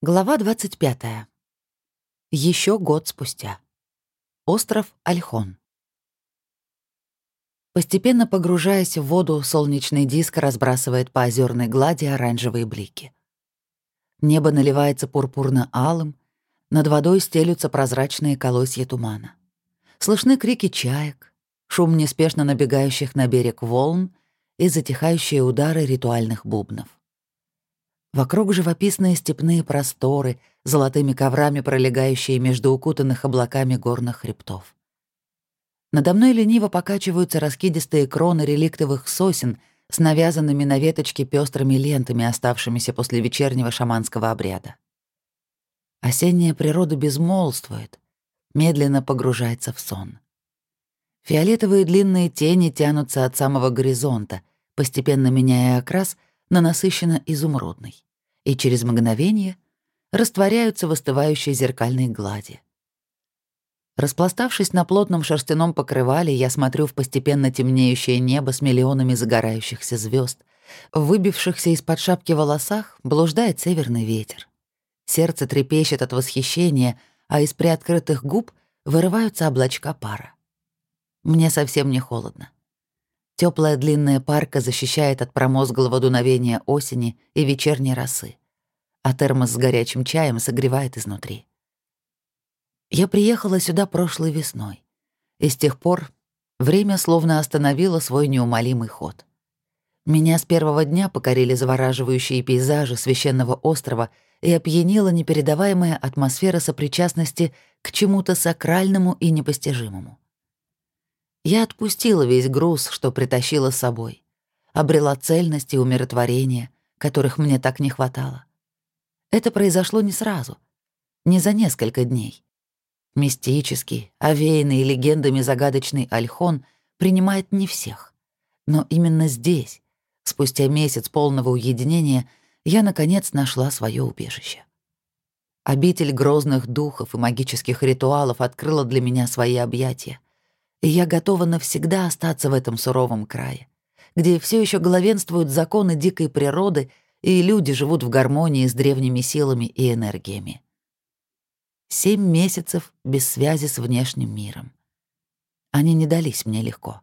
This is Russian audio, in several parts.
Глава 25. Еще год спустя. Остров Альхон. Постепенно погружаясь в воду, солнечный диск разбрасывает по озерной глади оранжевые блики. Небо наливается пурпурно-алым, над водой стелются прозрачные колосья тумана. Слышны крики чаек, шум неспешно набегающих на берег волн и затихающие удары ритуальных бубнов. Вокруг живописные степные просторы, золотыми коврами пролегающие между укутанных облаками горных хребтов. Надо мной лениво покачиваются раскидистые кроны реликтовых сосен с навязанными на веточке пестрыми лентами, оставшимися после вечернего шаманского обряда. Осенняя природа безмолвствует, медленно погружается в сон. Фиолетовые длинные тени тянутся от самого горизонта, постепенно меняя окрас — на насыщенно изумрудный, и через мгновение растворяются в остывающей зеркальной глади. Распластавшись на плотном шерстяном покрывале, я смотрю в постепенно темнеющее небо с миллионами загорающихся звезд. Выбившихся из-под шапки волосах блуждает северный ветер. Сердце трепещет от восхищения, а из приоткрытых губ вырываются облачка пара. Мне совсем не холодно. Теплая длинная парка защищает от промозглого дуновения осени и вечерней росы, а термос с горячим чаем согревает изнутри. Я приехала сюда прошлой весной, и с тех пор время словно остановило свой неумолимый ход. Меня с первого дня покорили завораживающие пейзажи священного острова и опьянила непередаваемая атмосфера сопричастности к чему-то сакральному и непостижимому. Я отпустила весь груз, что притащила с собой. Обрела цельность и умиротворение, которых мне так не хватало. Это произошло не сразу, не за несколько дней. Мистический, овеянный легендами загадочный Альхон принимает не всех. Но именно здесь, спустя месяц полного уединения, я, наконец, нашла свое убежище. Обитель грозных духов и магических ритуалов открыла для меня свои объятия — и я готова навсегда остаться в этом суровом крае, где все еще главенствуют законы дикой природы, и люди живут в гармонии с древними силами и энергиями. Семь месяцев без связи с внешним миром. Они не дались мне легко.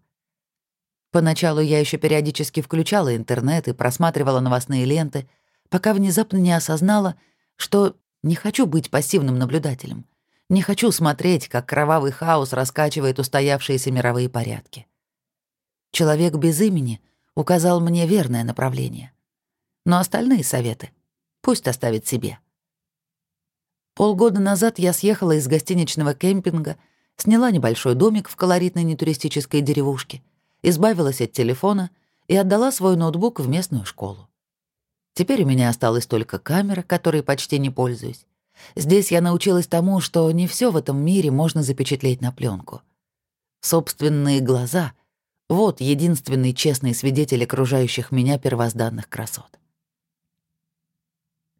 Поначалу я еще периодически включала интернет и просматривала новостные ленты, пока внезапно не осознала, что не хочу быть пассивным наблюдателем — не хочу смотреть, как кровавый хаос раскачивает устоявшиеся мировые порядки. Человек без имени указал мне верное направление. Но остальные советы пусть оставит себе. Полгода назад я съехала из гостиничного кемпинга, сняла небольшой домик в колоритной нетуристической деревушке, избавилась от телефона и отдала свой ноутбук в местную школу. Теперь у меня осталась только камера, которой почти не пользуюсь, Здесь я научилась тому, что не все в этом мире можно запечатлеть на пленку. Собственные глаза — вот единственный честный свидетель окружающих меня первозданных красот.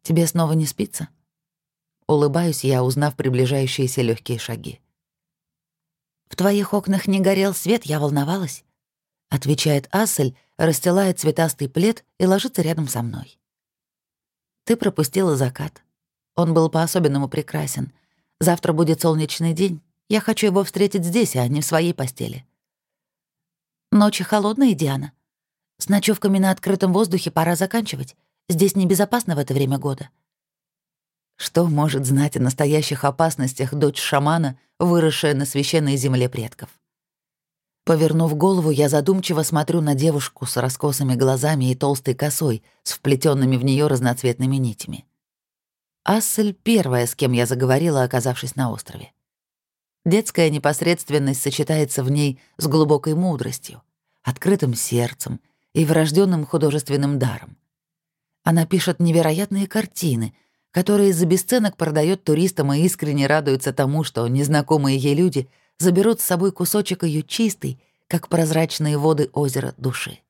«Тебе снова не спится?» Улыбаюсь я, узнав приближающиеся легкие шаги. «В твоих окнах не горел свет, я волновалась», — отвечает Ассель, расстилая цветастый плед и ложится рядом со мной. «Ты пропустила закат. Он был по-особенному прекрасен. Завтра будет солнечный день. Я хочу его встретить здесь, а не в своей постели. Ночи холодные, Диана. С ночевками на открытом воздухе пора заканчивать. Здесь небезопасно в это время года. Что может знать о настоящих опасностях дочь шамана, выросшая на священной земле предков? Повернув голову, я задумчиво смотрю на девушку с раскосыми глазами и толстой косой, с вплетенными в нее разноцветными нитями. Ассель — первая, с кем я заговорила, оказавшись на острове. Детская непосредственность сочетается в ней с глубокой мудростью, открытым сердцем и врожденным художественным даром. Она пишет невероятные картины, которые за бесценок продает туристам и искренне радуется тому, что незнакомые ей люди заберут с собой кусочек ее чистой, как прозрачные воды озера души.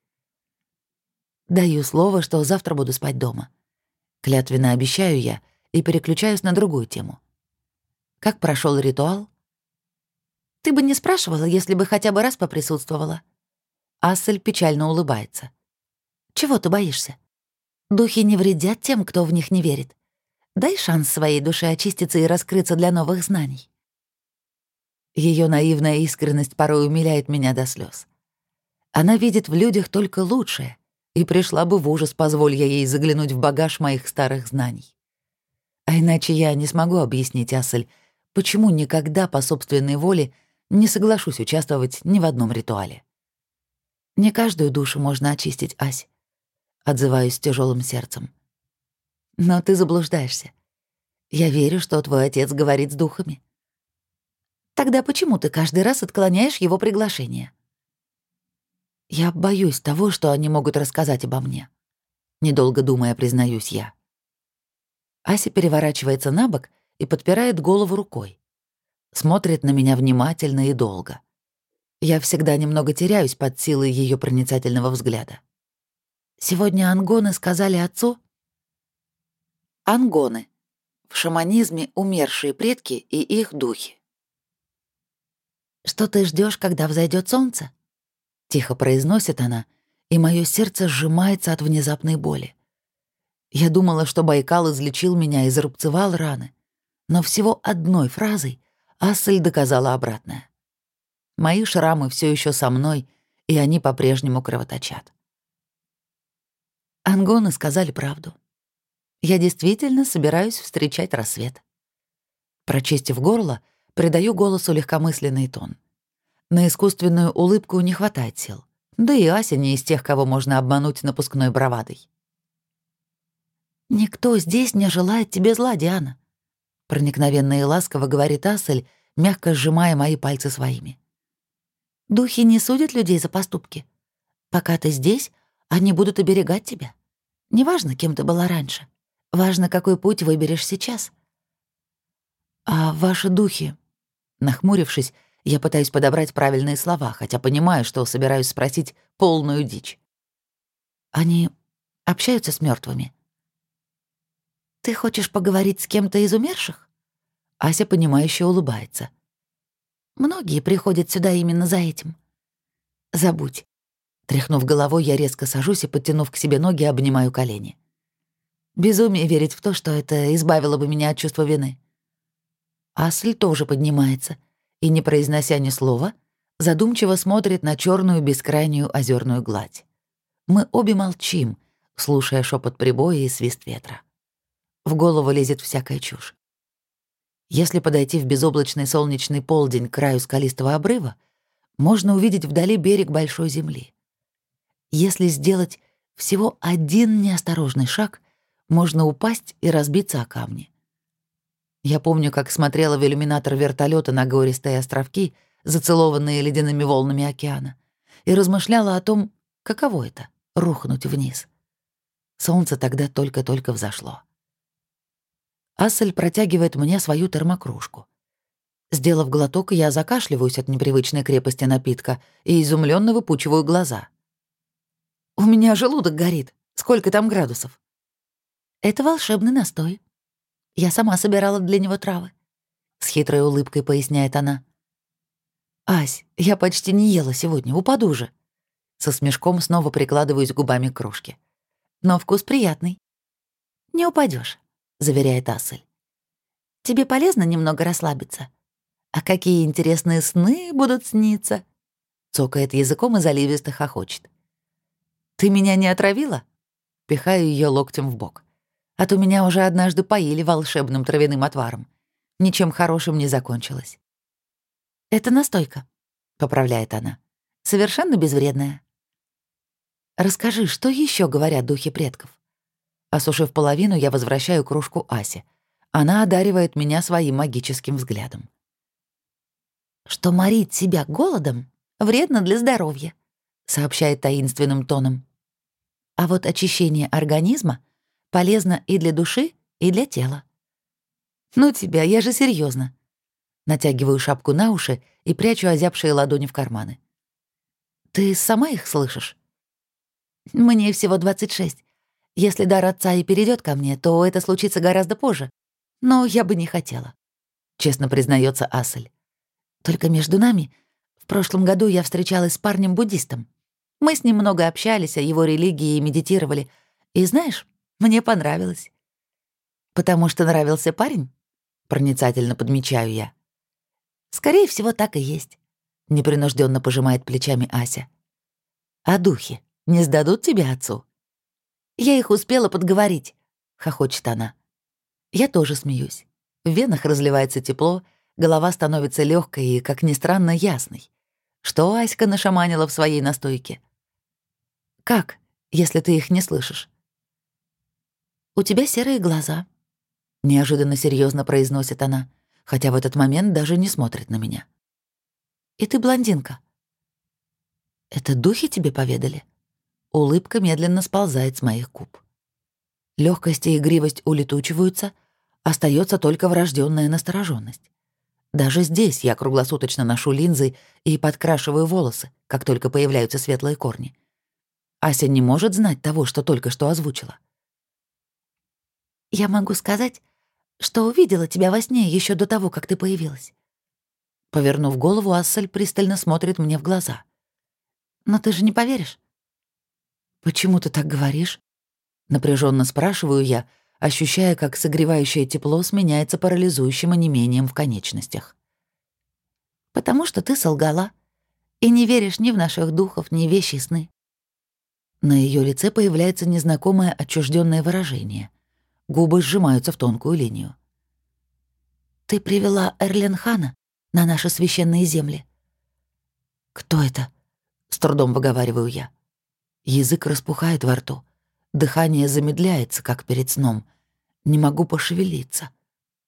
Даю слово, что завтра буду спать дома. Клятвенно обещаю я — и переключаюсь на другую тему. Как прошел ритуал? Ты бы не спрашивала, если бы хотя бы раз поприсутствовала. Ассель печально улыбается. Чего ты боишься? Духи не вредят тем, кто в них не верит. Дай шанс своей душе очиститься и раскрыться для новых знаний. Ее наивная искренность порой умиляет меня до слез. Она видит в людях только лучшее, и пришла бы в ужас, позволь я ей заглянуть в багаж моих старых знаний. А иначе я не смогу объяснить Асель, почему никогда по собственной воле не соглашусь участвовать ни в одном ритуале. Не каждую душу можно очистить, Ась. Отзываюсь тяжелым сердцем. Но ты заблуждаешься. Я верю, что твой отец говорит с духами. Тогда почему ты каждый раз отклоняешь его приглашение? Я боюсь того, что они могут рассказать обо мне. Недолго думая, признаюсь я. Ася переворачивается на бок и подпирает голову рукой. Смотрит на меня внимательно и долго. Я всегда немного теряюсь под силой ее проницательного взгляда. Сегодня ангоны сказали отцу, Ангоны. В шаманизме умершие предки и их духи. «Что ты ждешь, когда взойдет солнце?» Тихо произносит она, и мое сердце сжимается от внезапной боли. Я думала, что Байкал излечил меня и зарубцевал раны, но всего одной фразой Ассель доказала обратное. Мои шрамы все еще со мной, и они по-прежнему кровоточат. Ангоны сказали правду. Я действительно собираюсь встречать рассвет. Прочистив горло, придаю голосу легкомысленный тон. На искусственную улыбку не хватает сил. Да и Ася не из тех, кого можно обмануть напускной бравадой. «Никто здесь не желает тебе зла, Диана», — проникновенно и ласково говорит Асель, мягко сжимая мои пальцы своими. «Духи не судят людей за поступки. Пока ты здесь, они будут оберегать тебя. Неважно, кем ты была раньше. Важно, какой путь выберешь сейчас. А ваши духи? Нахмурившись, я пытаюсь подобрать правильные слова, хотя понимаю, что собираюсь спросить полную дичь. Они общаются с мертвыми. Ты хочешь поговорить с кем-то из умерших? Ася, понимающе улыбается. Многие приходят сюда именно за этим. Забудь. Тряхнув головой, я резко сажусь и, подтянув к себе ноги, обнимаю колени. Безумие верить в то, что это избавило бы меня от чувства вины. Асль тоже поднимается и, не произнося ни слова, задумчиво смотрит на черную бескрайнюю озерную гладь. Мы обе молчим, слушая шепот прибоя и свист ветра. В голову лезет всякая чушь. Если подойти в безоблачный солнечный полдень к краю скалистого обрыва, можно увидеть вдали берег большой земли. Если сделать всего один неосторожный шаг, можно упасть и разбиться о камни. Я помню, как смотрела в иллюминатор вертолета на гористые островки, зацелованные ледяными волнами океана, и размышляла о том, каково это — рухнуть вниз. Солнце тогда только-только взошло. Ассель протягивает мне свою термокружку. Сделав глоток, я закашливаюсь от непривычной крепости напитка и изумленно выпучиваю глаза. «У меня желудок горит. Сколько там градусов?» Это волшебный настой. Я сама собирала для него травы. С хитрой улыбкой поясняет она. «Ась, я почти не ела сегодня, упаду же». Со смешком снова прикладываюсь губами к кружке. «Но вкус приятный». «Не упадешь, заверяет Асель. «Тебе полезно немного расслабиться. А какие интересные сны будут сниться?» Цокает языком и заливисто хохочет. «Ты меня не отравила?» Пихаю ее локтем в бок. А то меня уже однажды поили волшебным травяным отваром. Ничем хорошим не закончилось. «Это настойка», — поправляет она. «Совершенно безвредная». «Расскажи, что еще говорят духи предков?» Осушив половину, я возвращаю кружку Асе. Она одаривает меня своим магическим взглядом. «Что морить себя голодом вредно для здоровья», — сообщает таинственным тоном. «А вот очищение организма Полезно и для души, и для тела. «Ну тебя, я же серьезно. Натягиваю шапку на уши и прячу озябшие ладони в карманы. «Ты сама их слышишь?» «Мне всего 26. Если дар отца и перейдет ко мне, то это случится гораздо позже. Но я бы не хотела», — честно признается Асель. «Только между нами в прошлом году я встречалась с парнем-буддистом. Мы с ним много общались о его религии и медитировали. И знаешь, мне понравилось. «Потому что нравился парень?» — проницательно подмечаю я. «Скорее всего, так и есть», — непринужденно пожимает плечами Ася. «А духи не сдадут тебе отцу?» «Я их успела подговорить», — хохочет она. Я тоже смеюсь. В венах разливается тепло, голова становится легкой и, как ни странно, ясной. Что Аська нашаманила в своей настойке? «Как, если ты их не слышишь?» «У тебя серые глаза», — неожиданно серьезно произносит она, хотя в этот момент даже не смотрит на меня. «И ты блондинка». «Это духи тебе поведали?» Улыбка медленно сползает с моих губ. Лёгкость и игривость улетучиваются, остается только врожденная настороженность. Даже здесь я круглосуточно ношу линзы и подкрашиваю волосы, как только появляются светлые корни. Ася не может знать того, что только что озвучила. «Я могу сказать, что увидела тебя во сне еще до того, как ты появилась». Повернув голову, Ассель пристально смотрит мне в глаза. «Но ты же не поверишь?» «Почему ты так говоришь?» Напряженно спрашиваю я, ощущая, как согревающее тепло сменяется парализующим онемением в конечностях. «Потому что ты солгала и не веришь ни в наших духов, ни в вещи сны». На ее лице появляется незнакомое отчужденное выражение. Губы сжимаются в тонкую линию. «Ты привела Эрленхана на наши священные земли». «Кто это?» — с трудом выговариваю я. Язык распухает во рту. Дыхание замедляется, как перед сном. Не могу пошевелиться.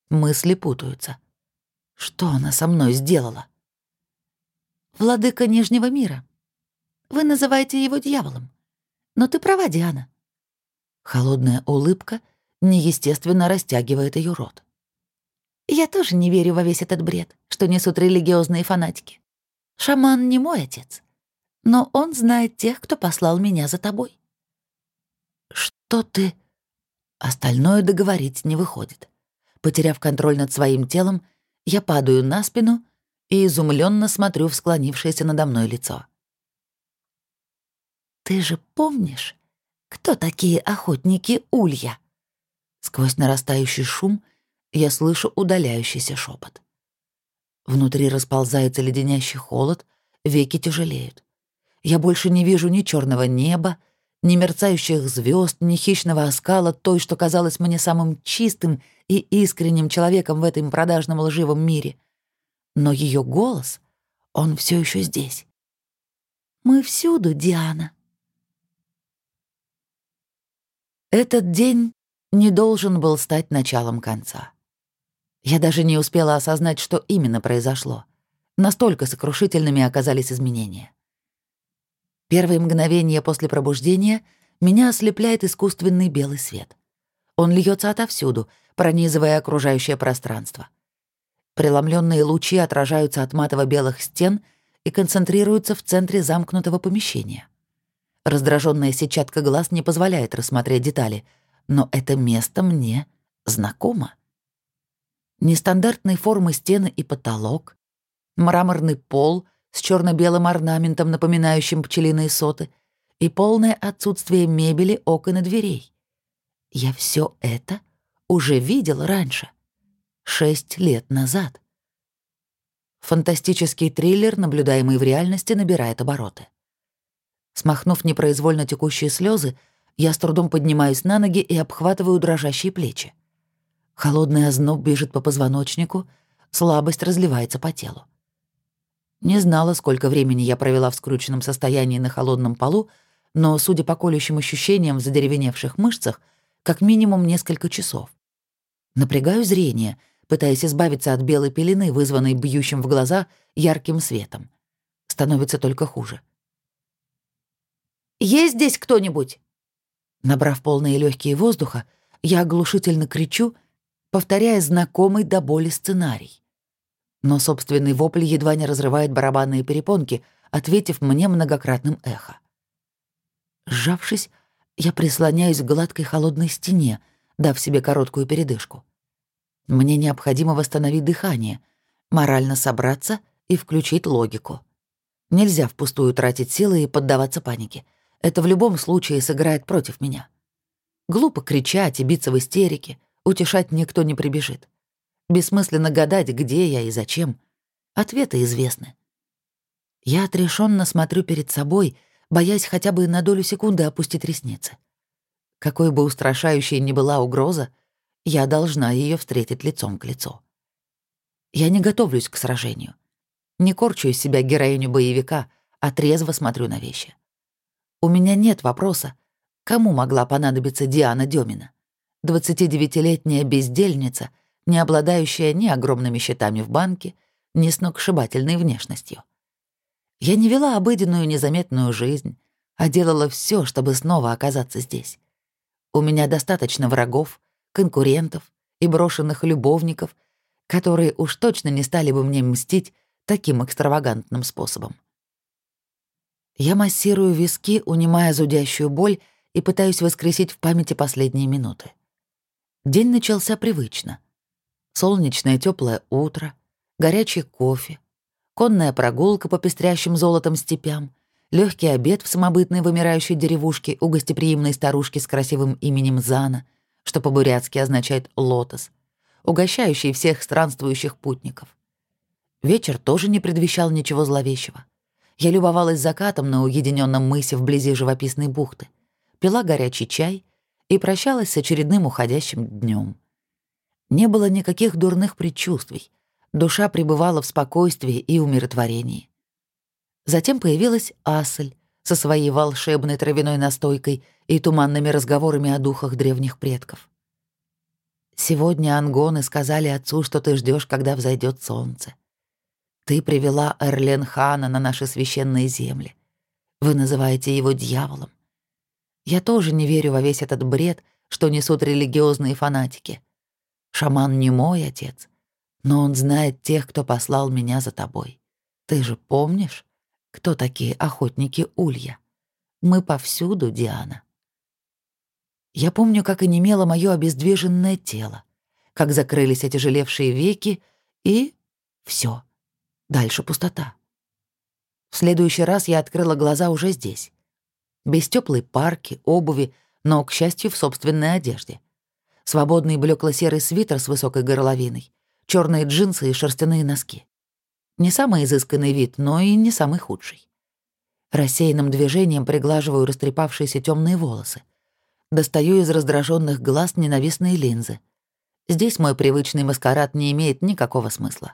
Мысли путаются. Что она со мной сделала? «Владыка Нижнего мира. Вы называете его дьяволом. Но ты права, Диана». Холодная улыбка неестественно растягивает ее рот. «Я тоже не верю во весь этот бред, что несут религиозные фанатики. Шаман не мой отец но он знает тех, кто послал меня за тобой». «Что ты...» Остальное договорить не выходит. Потеряв контроль над своим телом, я падаю на спину и изумленно смотрю в склонившееся надо мной лицо. «Ты же помнишь, кто такие охотники Улья?» Сквозь нарастающий шум я слышу удаляющийся шепот. Внутри расползается леденящий холод, веки тяжелеют. Я больше не вижу ни черного неба, ни мерцающих звезд, ни хищного оскала той, что казалось мне самым чистым и искренним человеком в этом продажном лживом мире. Но ее голос, он все еще здесь. «Мы всюду, Диана». Этот день не должен был стать началом конца. Я даже не успела осознать, что именно произошло. Настолько сокрушительными оказались изменения. Первые мгновения после пробуждения меня ослепляет искусственный белый свет. Он льется отовсюду, пронизывая окружающее пространство. Преломленные лучи отражаются от матово-белых стен и концентрируются в центре замкнутого помещения. Раздраженная сетчатка глаз не позволяет рассмотреть детали, но это место мне знакомо. Нестандартной формы стены и потолок, мраморный пол — с черно-белым орнаментом, напоминающим пчелиные соты, и полное отсутствие мебели, окон и дверей. Я все это уже видел раньше, шесть лет назад. Фантастический триллер, наблюдаемый в реальности, набирает обороты. Смахнув непроизвольно текущие слезы, я с трудом поднимаюсь на ноги и обхватываю дрожащие плечи. Холодный озноб бежит по позвоночнику, слабость разливается по телу. Не знала, сколько времени я провела в скрученном состоянии на холодном полу, но, судя по колющим ощущениям в задеревеневших мышцах, как минимум несколько часов. Напрягаю зрение, пытаясь избавиться от белой пелены, вызванной бьющим в глаза ярким светом. Становится только хуже. «Есть здесь кто-нибудь?» Набрав полные легкие воздуха, я оглушительно кричу, повторяя знакомый до боли сценарий. Но собственный вопль едва не разрывает барабанные перепонки, ответив мне многократным эхо. Сжавшись, я прислоняюсь к гладкой холодной стене, дав себе короткую передышку. Мне необходимо восстановить дыхание, морально собраться и включить логику. Нельзя впустую тратить силы и поддаваться панике. Это в любом случае сыграет против меня. Глупо кричать и биться в истерике, Утешать никто не прибежит. Бессмысленно гадать, где я и зачем. Ответы известны. Я отрешенно смотрю перед собой, боясь хотя бы на долю секунды опустить ресницы. Какой бы устрашающей ни была угроза, я должна ее встретить лицом к лицу. Я не готовлюсь к сражению. Не корчу из себя героиню боевика, а трезво смотрю на вещи. У меня нет вопроса, кому могла понадобиться Диана Демина, 29-летняя бездельница, не обладающая ни огромными счетами в банке, ни сногсшибательной внешностью. Я не вела обыденную незаметную жизнь, а делала все, чтобы снова оказаться здесь. У меня достаточно врагов, конкурентов и брошенных любовников, которые уж точно не стали бы мне мстить таким экстравагантным способом. Я массирую виски, унимая зудящую боль, и пытаюсь воскресить в памяти последние минуты. День начался привычно. Солнечное теплое утро, горячий кофе, конная прогулка по пестрящим золотом степям, легкий обед в самобытной вымирающей деревушке у гостеприимной старушки с красивым именем Зана, что по-бурятски означает «лотос», угощающий всех странствующих путников. Вечер тоже не предвещал ничего зловещего. Я любовалась закатом на уединенном мысе вблизи живописной бухты, пила горячий чай и прощалась с очередным уходящим днем. Не было никаких дурных предчувствий. Душа пребывала в спокойствии и умиротворении. Затем появилась Асель со своей волшебной травяной настойкой и туманными разговорами о духах древних предков. Сегодня ангоны сказали отцу, что ты ждешь, когда взойдет солнце. Ты привела Эрлен Хана на наши священные земли. Вы называете его дьяволом. Я тоже не верю во весь этот бред, что несут религиозные фанатики. Шаман не мой отец, но он знает тех, кто послал меня за тобой. Ты же помнишь? Кто такие охотники Улья? Мы повсюду, Диана. Я помню, как онемело мое обездвиженное тело, как закрылись отяжелевшие веки, и все. Дальше пустота. В следующий раз я открыла глаза уже здесь. Без теплой парки, обуви, но, к счастью, в собственной одежде. Свободный блекло-серый свитер с высокой горловиной, черные джинсы и шерстяные носки. Не самый изысканный вид, но и не самый худший. Рассеянным движением приглаживаю растрепавшиеся темные волосы. Достаю из раздраженных глаз ненавистные линзы. Здесь мой привычный маскарад не имеет никакого смысла.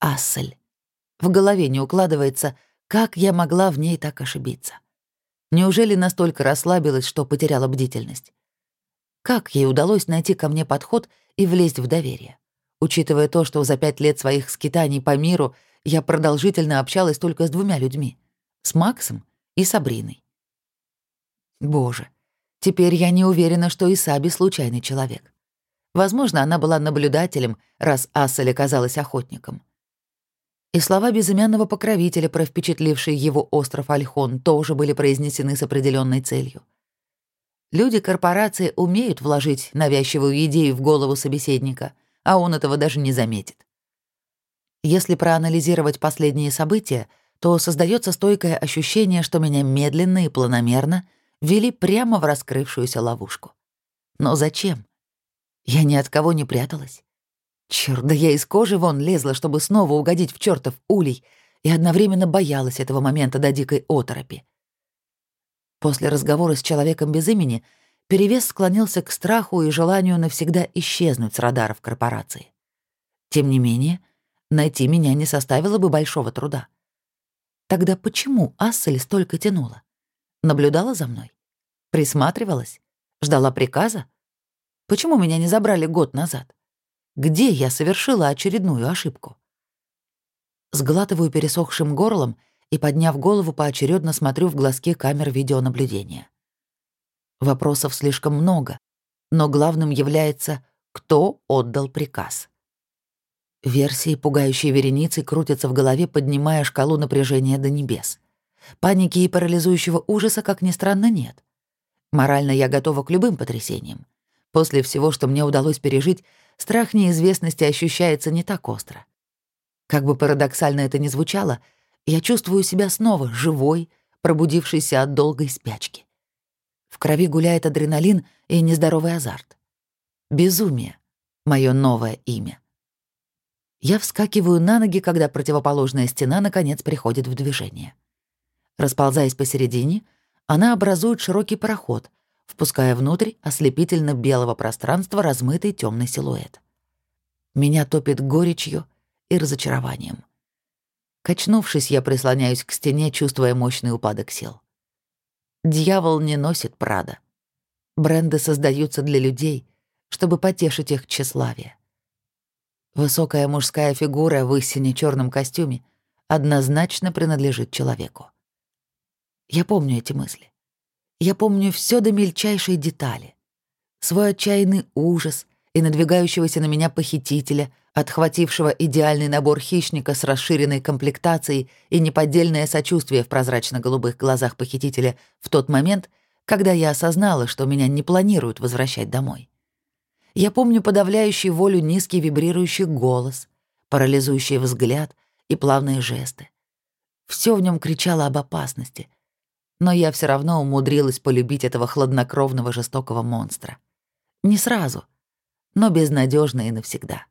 Ассель. В голове не укладывается, как я могла в ней так ошибиться. Неужели настолько расслабилась, что потеряла бдительность? Как ей удалось найти ко мне подход и влезть в доверие? учитывая то, что за пять лет своих скитаний по миру я продолжительно общалась только с двумя людьми — с Максом и Сабриной. Боже, теперь я не уверена, что и Саби случайный человек. Возможно, она была наблюдателем, раз Ассель оказалась охотником. И слова безымянного покровителя, про впечатливший его остров Альхон, тоже были произнесены с определенной целью. Люди корпорации умеют вложить навязчивую идею в голову собеседника — а он этого даже не заметит. Если проанализировать последние события, то создается стойкое ощущение, что меня медленно и планомерно вели прямо в раскрывшуюся ловушку. Но зачем? Я ни от кого не пряталась. Чёрт, да я из кожи вон лезла, чтобы снова угодить в чёртов улей, и одновременно боялась этого момента до дикой оторопи. После разговора с человеком без имени — перевес склонился к страху и желанию навсегда исчезнуть с радаров корпорации. Тем не менее, найти меня не составило бы большого труда. Тогда почему Ассель столько тянула? Наблюдала за мной? Присматривалась? Ждала приказа? Почему меня не забрали год назад? Где я совершила очередную ошибку? Сглатываю пересохшим горлом и, подняв голову, поочередно смотрю в глазки камер видеонаблюдения. Вопросов слишком много, но главным является, кто отдал приказ. Версии, пугающие вереницы, крутятся в голове, поднимая шкалу напряжения до небес. Паники и парализующего ужаса, как ни странно, нет. Морально я готова к любым потрясениям. После всего, что мне удалось пережить, страх неизвестности ощущается не так остро. Как бы парадоксально это ни звучало, я чувствую себя снова живой, пробудившейся от долгой спячки. В крови гуляет адреналин и нездоровый азарт. Безумие — мое новое имя. Я вскакиваю на ноги, когда противоположная стена наконец приходит в движение. Расползаясь посередине, она образует широкий проход, впуская внутрь ослепительно белого пространства размытый темный силуэт. Меня топит горечью и разочарованием. Качнувшись, я прислоняюсь к стене, чувствуя мощный упадок сил. Дьявол не носит Прада. Бренды создаются для людей, чтобы потешить их тщеславие. Высокая мужская фигура в истине черном костюме однозначно принадлежит человеку. Я помню эти мысли. Я помню все до мельчайшей детали. Свой отчаянный ужас и надвигающегося на меня похитителя, отхватившего идеальный набор хищника с расширенной комплектацией и неподдельное сочувствие в прозрачно-голубых глазах похитителя в тот момент, когда я осознала, что меня не планируют возвращать домой. Я помню подавляющий волю низкий вибрирующий голос, парализующий взгляд и плавные жесты. Все в нем кричало об опасности, но я все равно умудрилась полюбить этого хладнокровного жестокого монстра. Не сразу, но безнадежно и навсегда.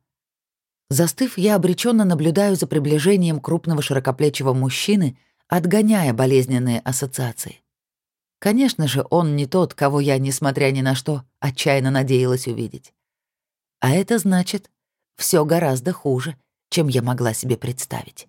Застыв, я обреченно наблюдаю за приближением крупного широкоплечего мужчины, отгоняя болезненные ассоциации. Конечно же, он не тот, кого я, несмотря ни на что, отчаянно надеялась увидеть. А это значит, все гораздо хуже, чем я могла себе представить.